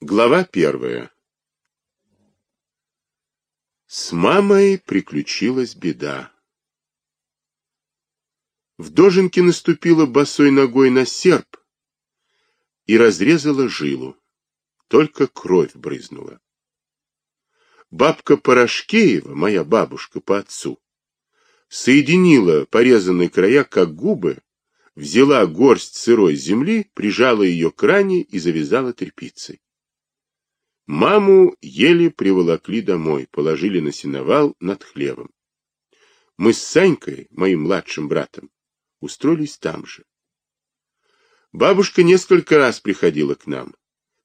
Глава первая. С мамой приключилась беда. В доженке наступила босой ногой на серп и разрезала жилу. Только кровь брызнула. Бабка Порошкеева, моя бабушка по отцу, соединила порезанные края как губы, взяла горсть сырой земли, прижала ее к ране и завязала тряпицей. Маму еле приволокли домой, положили на сеновал над хлевом. Мы с Санькой, моим младшим братом, устроились там же. Бабушка несколько раз приходила к нам.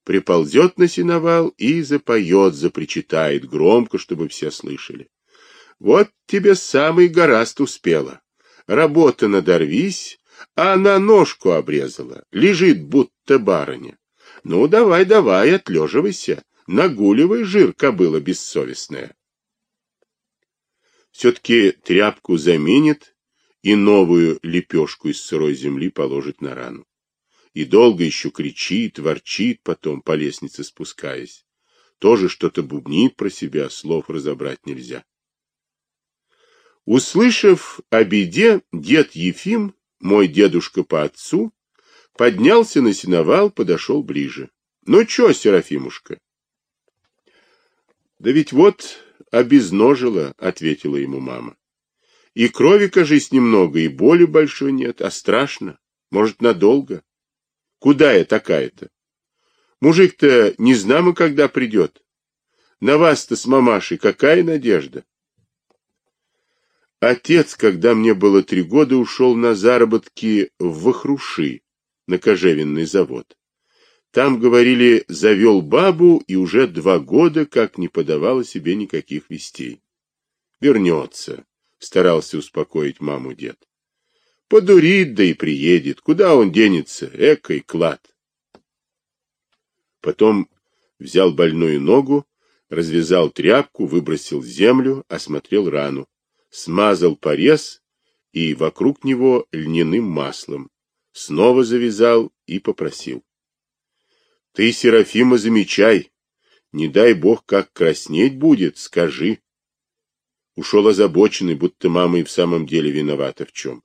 Приползет на сеновал и запоет, запричитает громко, чтобы все слышали. Вот тебе самый гораст успела. Работа надорвись, а она ножку обрезала, лежит будто барыня. Ну, давай, давай, отлеживайся. Нагуливай жир, кобыла бессовестная. Все-таки тряпку заменит и новую лепешку из сырой земли положит на рану. И долго еще кричит, ворчит потом, по лестнице спускаясь. Тоже что-то бубнит про себя, слов разобрать нельзя. Услышав о беде, дед Ефим, мой дедушка по отцу, поднялся на сеновал, подошел ближе. — Ну чё, Серафимушка, да ведь вот обезножила, ответила ему мама. И крови, кажись, немного, и боли большой нет, а страшно. Может, надолго. Куда я такая-то? Мужик-то не знамо, когда придет. На вас-то с мамашей какая надежда? Отец, когда мне было три года, ушел на заработки в Вахруши, на кожевенный завод. Там, говорили, завел бабу и уже два года как не подавала себе никаких вестей. Вернется, старался успокоить маму дед. Подурит, да и приедет. Куда он денется? Экой клад. Потом взял больную ногу, развязал тряпку, выбросил землю, осмотрел рану, смазал порез и вокруг него льняным маслом, снова завязал и попросил. Ты, Серафима, замечай. Не дай бог, как краснеть будет, скажи. Ушел озабоченный, будто мама и в самом деле виновата в чем.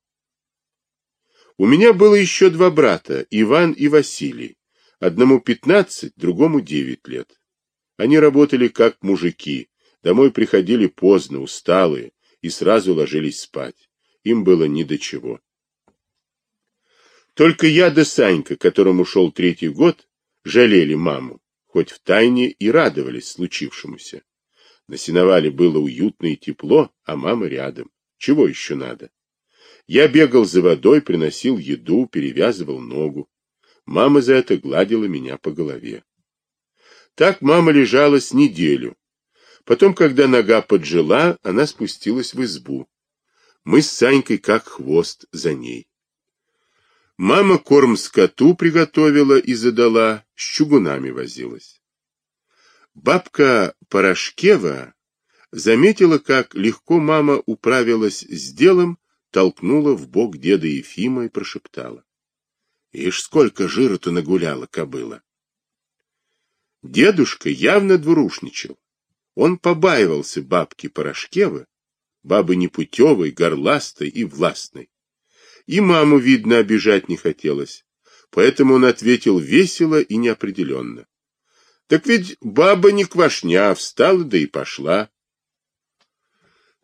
У меня было еще два брата, Иван и Василий. Одному пятнадцать, другому девять лет. Они работали как мужики, домой приходили поздно, усталые, и сразу ложились спать. Им было ни до чего. Только я да Санька, которому шел третий год, жалели маму, хоть втайне и радовались случившемуся. На сеновале было уютно и тепло, а мама рядом. Чего еще надо? Я бегал за водой, приносил еду, перевязывал ногу. Мама за это гладила меня по голове. Так мама лежала с неделю. Потом, когда нога поджила, она спустилась в избу. Мы с Санькой как хвост за ней. Мама корм скоту приготовила и задала, с чугунами возилась. Бабка Порошкева заметила, как легко мама управилась с делом, толкнула в бок деда Ефима и прошептала. Ишь, сколько жира-то нагуляла кобыла. Дедушка явно двурушничал. Он побаивался бабки Порошкевы, бабы непутевой, горластой и властной. И маму, видно, обижать не хотелось. Поэтому он ответил весело и неопределенно. Так ведь баба не квашня, встала да и пошла.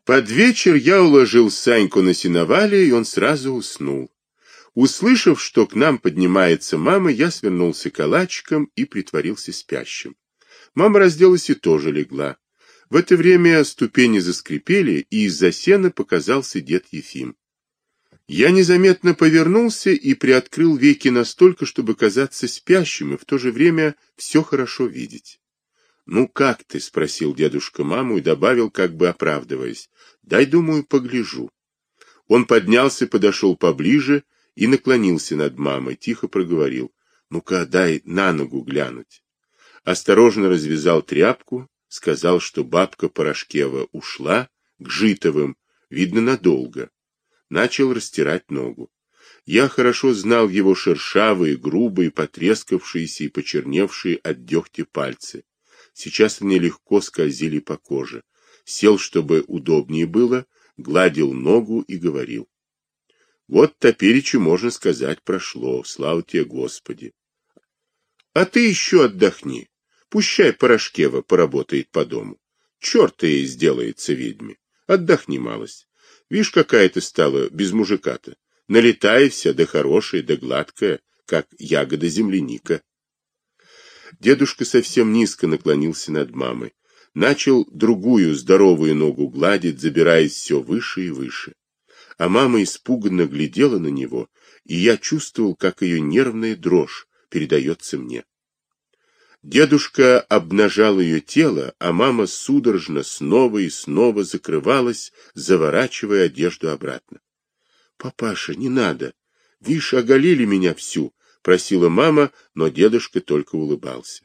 Под вечер я уложил Саньку на сеновале, и он сразу уснул. Услышав, что к нам поднимается мама, я свернулся калачиком и притворился спящим. Мама разделась и тоже легла. В это время ступени заскрипели, и из-за сена показался дед Ефим. Я незаметно повернулся и приоткрыл веки настолько, чтобы казаться спящим и в то же время все хорошо видеть. «Ну как ты?» — спросил дедушка маму и добавил, как бы оправдываясь. «Дай, думаю, погляжу». Он поднялся, подошел поближе и наклонился над мамой, тихо проговорил. «Ну-ка, дай на ногу глянуть». Осторожно развязал тряпку, сказал, что бабка Порошкева ушла к Житовым, видно, надолго начал растирать ногу. Я хорошо знал его шершавые, грубые, потрескавшиеся и почерневшие от дегтя пальцы. Сейчас они легко скользили по коже. Сел, чтобы удобнее было, гладил ногу и говорил. Вот топеречи, можно сказать, прошло, слава тебе, Господи. А ты еще отдохни. Пущай Порошкева поработает по дому. Черт ей сделается ведьме. Отдохни малость. Вишь, какая ты стала без мужика-то налетаешься, да хорошая, да гладкая, как ягода земляника. Дедушка совсем низко наклонился над мамой, начал другую здоровую ногу гладить, забираясь все выше и выше. А мама испуганно глядела на него, и я чувствовал, как ее нервная дрожь передается мне. Дедушка обнажал ее тело, а мама судорожно снова и снова закрывалась, заворачивая одежду обратно. Папаша, не надо. Вишь, оголили меня всю, просила мама, но дедушка только улыбался.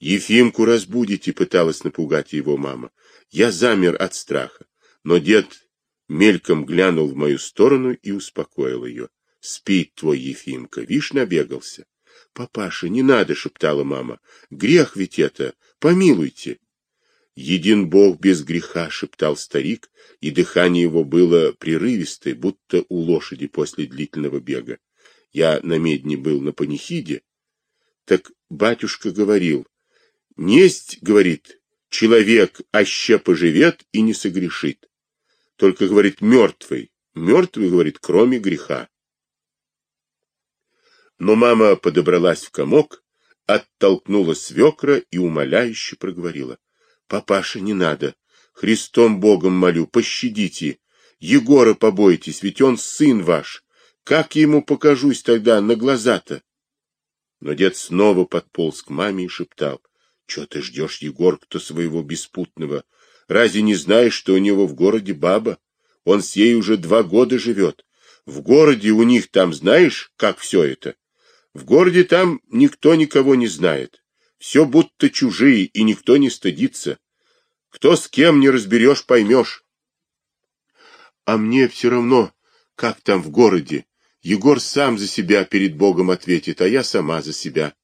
Ефимку разбудите, пыталась напугать его мама. Я замер от страха, но дед мельком глянул в мою сторону и успокоил ее. Спит твой Ефимка, вишь, набегался. Папаша, не надо, шептала мама. Грех ведь это, помилуйте. Един Бог без греха, шептал старик, и дыхание его было прерывистое, будто у лошади после длительного бега. Я на медне был на панихиде. Так батюшка говорил, несть, говорит, человек аще поживет и не согрешит. Только, говорит, мертвый, мертвый, говорит, кроме греха. Но мама подобралась в комок, оттолкнула свекра и умоляюще проговорила — Папаша, не надо. Христом Богом молю, пощадите. Егора побойтесь, ведь он сын ваш. Как я ему покажусь тогда на глаза-то? Но дед снова подполз к маме и шептал. Че ты ждешь, Егор-то своего беспутного? Разве не знаешь, что у него в городе баба? Он с ей уже два года живет. В городе у них там знаешь, как все это? В городе там никто никого не знает. Все будто чужие, и никто не стыдится. Кто с кем не разберешь, поймешь. А мне все равно, как там в городе. Егор сам за себя перед Богом ответит, а я сама за себя.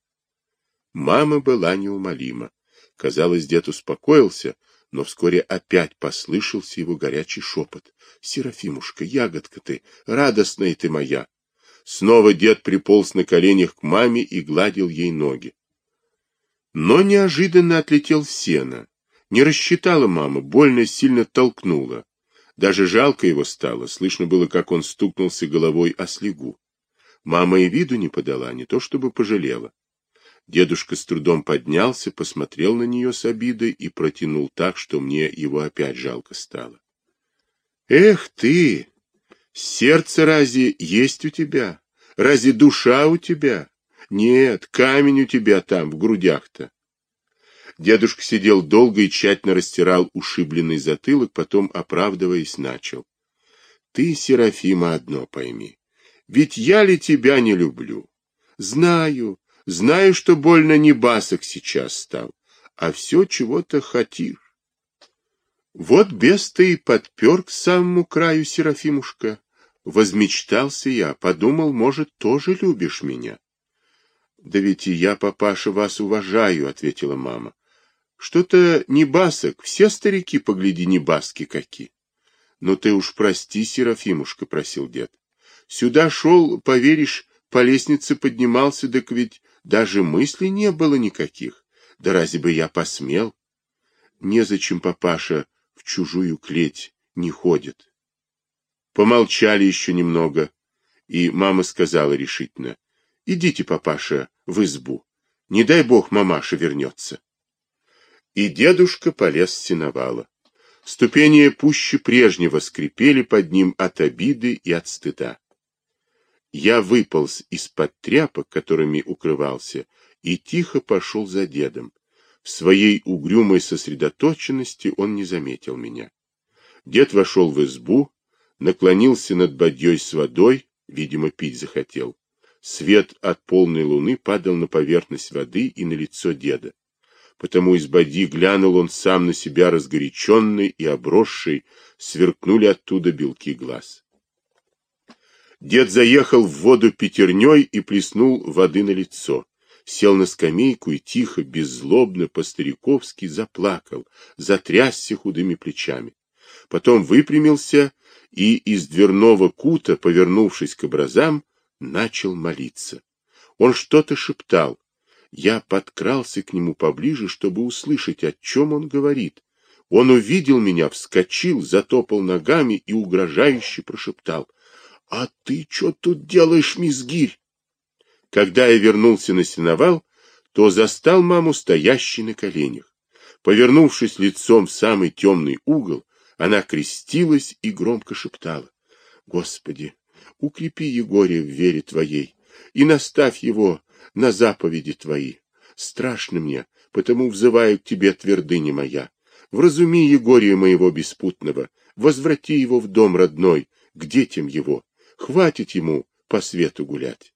Мама была неумолима. Казалось, дед успокоился, но вскоре опять послышался его горячий шепот. — Серафимушка, ягодка ты, радостная ты моя! Снова дед приполз на коленях к маме и гладил ей ноги. Но неожиданно отлетел в сено. Не рассчитала мама, больно сильно толкнула. Даже жалко его стало, слышно было, как он стукнулся головой о слегу. Мама и виду не подала, не то чтобы пожалела. Дедушка с трудом поднялся, посмотрел на нее с обидой и протянул так, что мне его опять жалко стало. «Эх ты! Сердце разве есть у тебя? Разве душа у тебя? Нет, камень у тебя там, в грудях-то. Дедушка сидел долго и тщательно растирал ушибленный затылок, потом, оправдываясь, начал. Ты, Серафима, одно пойми. Ведь я ли тебя не люблю? Знаю, знаю, что больно не басок сейчас стал, а все чего-то хотишь. Вот без ты и подпер к самому краю, Серафимушка. Возмечтался я, подумал, может, тоже любишь меня. Да ведь и я, папаша, вас уважаю, ответила мама. Что-то не басок, все старики, погляди, не баски какие. Ну ты уж прости, Серафимушка, просил дед. Сюда шел, поверишь, по лестнице поднимался, так ведь даже мыслей не было никаких. Да разве бы я посмел? Незачем, папаша, в чужую клеть не ходит. Помолчали еще немного, и мама сказала решительно. Идите, папаша, в избу. Не дай бог мамаша вернется. И дедушка полез с сеновала. Ступени пуще прежнего скрипели под ним от обиды и от стыда. Я выполз из-под тряпок, которыми укрывался, и тихо пошел за дедом. В своей угрюмой сосредоточенности он не заметил меня. Дед вошел в избу, наклонился над бадьей с водой, видимо, пить захотел. Свет от полной луны падал на поверхность воды и на лицо деда. Потому из боди глянул он сам на себя разгоряченный и обросший, сверкнули оттуда белки глаз. Дед заехал в воду пятерней и плеснул воды на лицо. Сел на скамейку и тихо, беззлобно, по-стариковски заплакал, затрясся худыми плечами. Потом выпрямился и из дверного кута, повернувшись к образам, начал молиться. Он что-то шептал. Я подкрался к нему поближе, чтобы услышать, о чем он говорит. Он увидел меня, вскочил, затопал ногами и угрожающе прошептал. — А ты что тут делаешь, мизгирь? Когда я вернулся на сеновал, то застал маму стоящей на коленях. Повернувшись лицом в самый темный угол, она крестилась и громко шептала. — Господи, укрепи Егория в вере Твоей и наставь его на заповеди Твои. Страшно мне, потому взываю к Тебе, твердыня моя. Вразуми Егория моего беспутного, возврати его в дом родной, к детям его. Хватит ему по свету гулять.